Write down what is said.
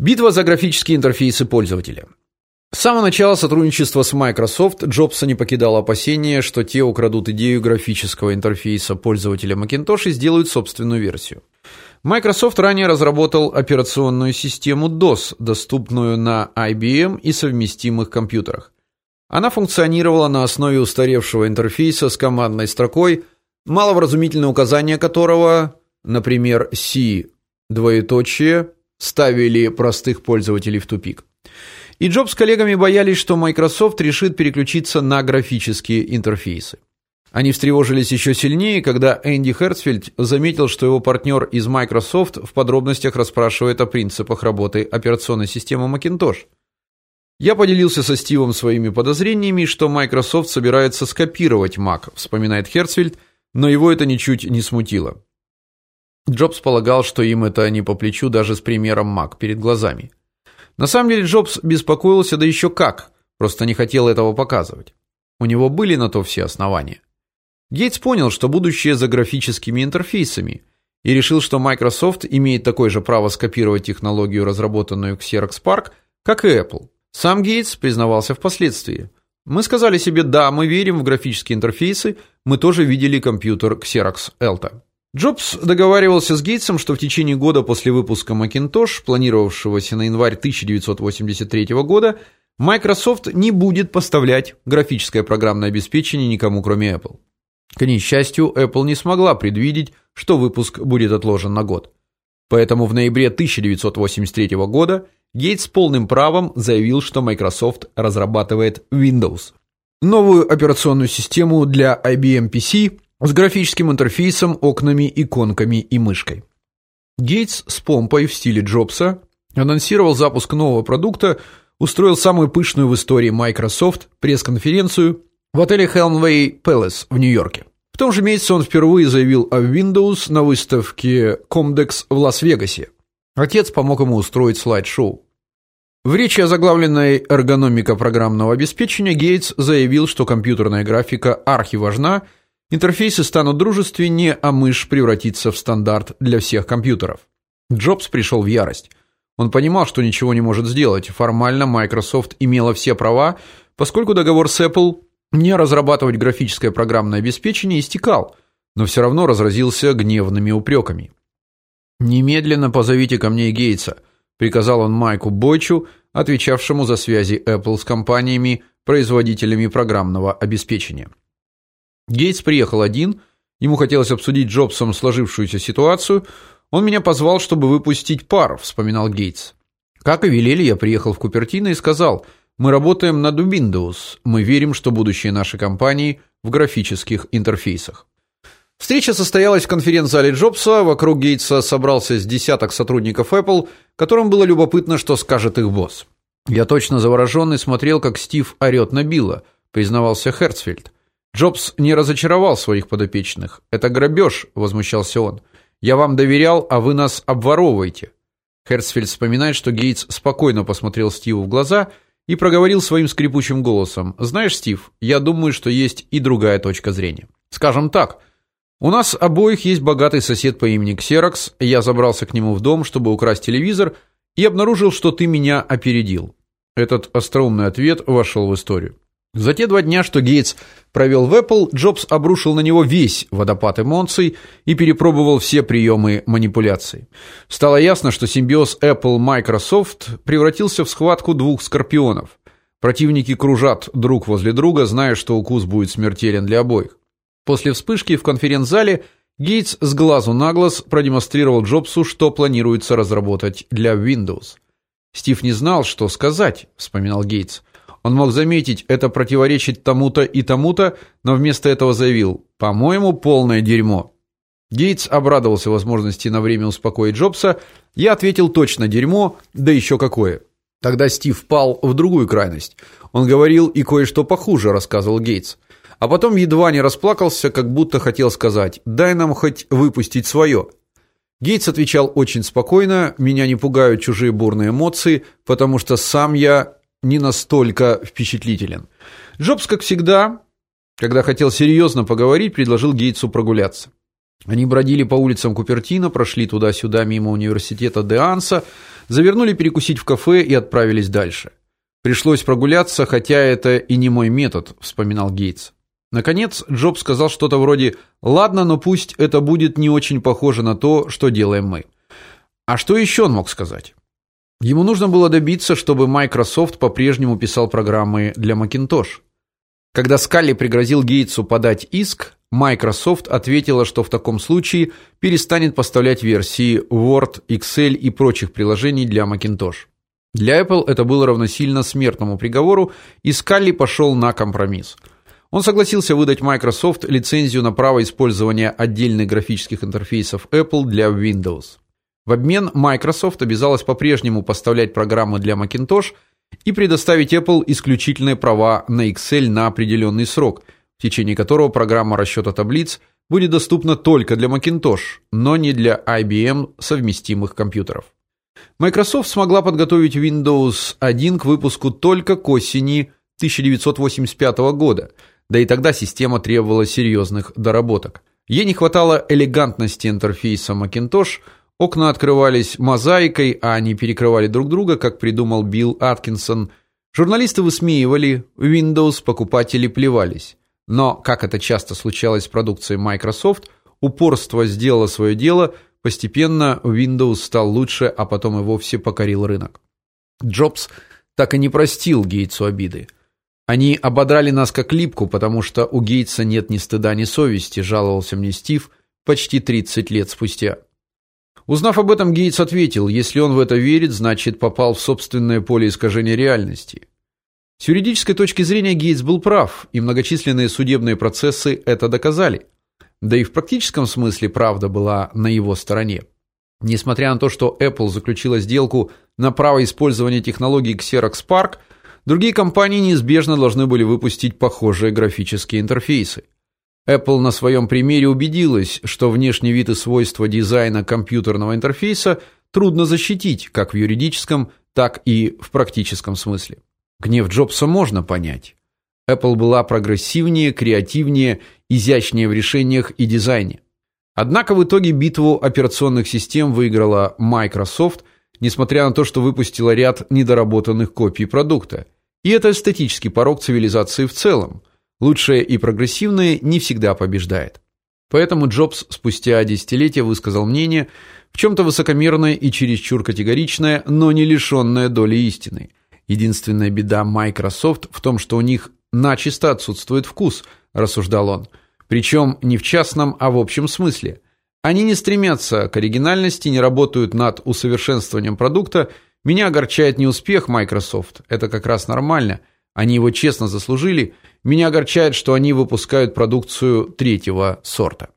Битва за графические интерфейсы пользователя. С самого начала сотрудничества с Microsoft Джобса не покидало опасение, что те украдут идею графического интерфейса пользователя Macintosh и сделают собственную версию. Microsoft ранее разработал операционную систему DOS, доступную на IBM и совместимых компьютерах. Она функционировала на основе устаревшего интерфейса с командной строкой, маловразумительное указание которого, например, C двоеточие ставили простых пользователей в тупик. И Джобс с коллегами боялись, что Microsoft решит переключиться на графические интерфейсы. Они встревожились еще сильнее, когда Энди Херцфельд заметил, что его партнер из Microsoft в подробностях расспрашивает о принципах работы операционной системы Macintosh. Я поделился со Стивом своими подозрениями, что Microsoft собирается скопировать Mac, вспоминает Херцфельд, но его это ничуть не смутило. Джобс полагал, что им это не по плечу даже с примером Mac перед глазами. На самом деле Джобс беспокоился да еще как, просто не хотел этого показывать. У него были на то все основания. Гейтс понял, что будущее за графическими интерфейсами, и решил, что Microsoft имеет такое же право скопировать технологию, разработанную Xerox PARC, как и Apple. Сам Гейтс признавался впоследствии. Мы сказали себе: "Да, мы верим в графические интерфейсы, мы тоже видели компьютер Xerox Elta". Джобс договаривался с Гейтсом, что в течение года после выпуска Macintosh, планировавшегося на январь 1983 года, Microsoft не будет поставлять графическое программное обеспечение никому, кроме Apple. К несчастью, Apple не смогла предвидеть, что выпуск будет отложен на год. Поэтому в ноябре 1983 года Гейтс полным правом заявил, что Microsoft разрабатывает Windows, новую операционную систему для IBM PC с графическим интерфейсом, окнами, иконками и мышкой. Гейтс с помпой в стиле Джобса анонсировал запуск нового продукта, устроил самую пышную в истории Microsoft пресс-конференцию в отеле Helmway Palace в Нью-Йорке. В том же месяце он впервые заявил о Windows на выставке Comdex в Лас-Вегасе. Отец помог ему устроить слайд-шоу. В речи, озаглавленной «Эргономика программного обеспечения», Гейтс заявил, что компьютерная графика архиважна – Интерфейсы станут дружественнее, а мышь превратится в стандарт для всех компьютеров. Джобс пришел в ярость. Он понимал, что ничего не может сделать. Формально Microsoft имела все права, поскольку договор с Apple не разрабатывать графическое программное обеспечение истекал, но все равно разразился гневными упреками. Немедленно позовите ко мне Гейтса, приказал он Майку Бойчу, отвечавшему за связи Apple с компаниями, производителями программного обеспечения. Гейтс приехал один, ему хотелось обсудить Джобсом сложившуюся ситуацию. Он меня позвал, чтобы выпустить пар, вспоминал Гейтс. Как и велели, я приехал в Купертино и сказал: "Мы работаем над Windows. Мы верим, что будущее нашей компании в графических интерфейсах". Встреча состоялась в конференц-зале Джобса. Вокруг Гейтса собрался с десяток сотрудников Apple, которым было любопытно, что скажет их босс. Я точно завороженный смотрел, как Стив орет на Билла, признавался Херцфельд. Джобс не разочаровал своих подопечных. Это грабеж», — возмущался он. Я вам доверял, а вы нас обворовываете. Херцфельд вспоминает, что Гейтс спокойно посмотрел Стиву в глаза и проговорил своим скрипучим голосом: "Знаешь, Стив, я думаю, что есть и другая точка зрения. Скажем так, у нас обоих есть богатый сосед по имени Ксерокс. Я забрался к нему в дом, чтобы украсть телевизор, и обнаружил, что ты меня опередил". Этот остроумный ответ вошел в историю. За те два дня, что Гейтс провел в Apple, Джобс обрушил на него весь водопад эмоций и перепробовал все приемы манипуляций. Стало ясно, что симбиоз Apple-Microsoft превратился в схватку двух скорпионов. Противники кружат друг возле друга, зная, что укус будет смертелен для обоих. После вспышки в конференц-зале Гейтс с глазу на глаз продемонстрировал Джобсу, что планируется разработать для Windows. Стив не знал, что сказать, вспоминал Гейтс. Он мог заметить, это противоречит тому-то и тому-то, но вместо этого заявил: "По-моему, полное дерьмо". Гейтс обрадовался возможности на время успокоить Джобса. Я ответил точно дерьмо, да еще какое. Тогда Стив впал в другую крайность. Он говорил и кое-что похуже, рассказывал Гейтс. А потом едва не расплакался, как будто хотел сказать: "Дай нам хоть выпустить свое». Гейтс отвечал очень спокойно: "Меня не пугают чужие бурные эмоции, потому что сам я не настолько впечатлителен. Джобс, как всегда, когда хотел серьезно поговорить, предложил Гейтсу прогуляться. Они бродили по улицам Купертино, прошли туда-сюда мимо университета Де Анса, завернули перекусить в кафе и отправились дальше. Пришлось прогуляться, хотя это и не мой метод, вспоминал Гейтс. Наконец, Джобс сказал что-то вроде: "Ладно, но пусть это будет не очень похоже на то, что делаем мы". А что еще он мог сказать? Ему нужно было добиться, чтобы Microsoft по-прежнему писал программы для Macintosh. Когда Скалли пригрозил Гейтсу подать иск, Microsoft ответила, что в таком случае перестанет поставлять версии Word, Excel и прочих приложений для Macintosh. Для Apple это было равносильно смертному приговору, и Скалли пошел на компромисс. Он согласился выдать Microsoft лицензию на право использования отдельных графических интерфейсов Apple для Windows. В обмен Microsoft обязалась по-прежнему поставлять программы для Macintosh и предоставить Apple исключительные права на Excel на определенный срок, в течение которого программа расчета таблиц будет доступна только для Macintosh, но не для IBM совместимых компьютеров. Microsoft смогла подготовить Windows 1 к выпуску только к осени 1985 года. Да и тогда система требовала серьезных доработок. Ей не хватало элегантности интерфейса Macintosh, окна открывались мозаикой, а они перекрывали друг друга, как придумал Билл Аткинсон. Журналисты высмеивали Windows, покупатели плевались. Но, как это часто случалось с продукцией Microsoft, упорство сделало свое дело – Постепенно Windows стал лучше, а потом и вовсе покорил рынок. Джобс так и не простил Гейтсу обиды. Они ободрали нас как липку, потому что у Гейтса нет ни стыда, ни совести, жаловался мне Стив почти 30 лет спустя. Узнав об этом, Гейтс ответил: "Если он в это верит, значит, попал в собственное поле искажения реальности". С юридической точки зрения Гейтс был прав, и многочисленные судебные процессы это доказали. Да и в практическом смысле правда была на его стороне. Несмотря на то, что Apple заключила сделку на право использования технологии Xerox PARC, другие компании неизбежно должны были выпустить похожие графические интерфейсы. Apple на своем примере убедилась, что внешний вид и свойства дизайна компьютерного интерфейса трудно защитить как в юридическом, так и в практическом смысле. Гнев Джобса можно понять. Apple была прогрессивнее, креативнее, изящнее в решениях и дизайне. Однако в итоге битву операционных систем выиграла Microsoft, несмотря на то, что выпустила ряд недоработанных копий продукта. И это эстетический порог цивилизации в целом. Лучшее и прогрессивное не всегда побеждает. Поэтому Джобс спустя десятилетия высказал мнение, в чем то высокомерное и чересчур категоричное, но не лишенное доли истины. Единственная беда Microsoft в том, что у них начисто отсутствует вкус, рассуждал он. Причем не в частном, а в общем смысле. Они не стремятся к оригинальности, не работают над усовершенствованием продукта. Меня огорчает не успех Microsoft. Это как раз нормально. Они его честно заслужили. Меня огорчает, что они выпускают продукцию третьего сорта.